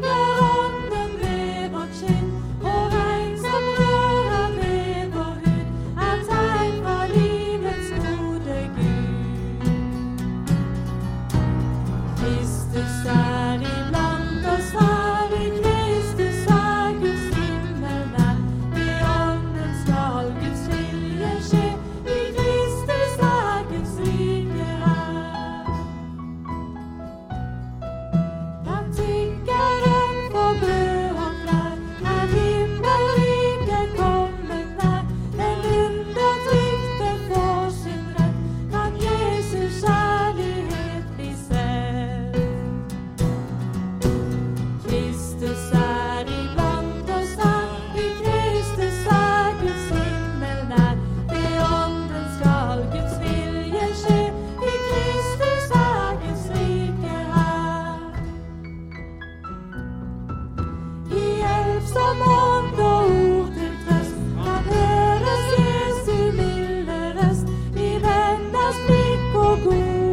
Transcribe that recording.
Bye. 我。